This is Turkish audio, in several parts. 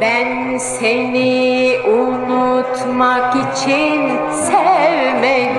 Ben seni unutmak için sevmedim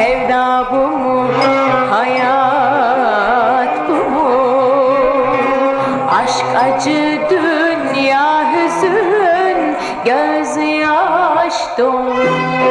sevda bu mu, hayat bu mu? Aşk acı, dünya hüzün, gözyaş dolu.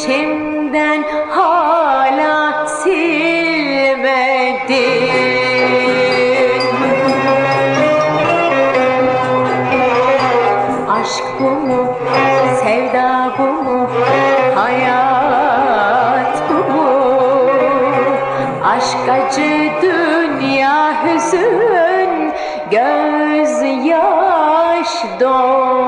İçimden hala silmedin Aşk bu mu, sevda bu mu, hayat bu mu? Aşk acı, dünya hüzün, gözyaş dolu.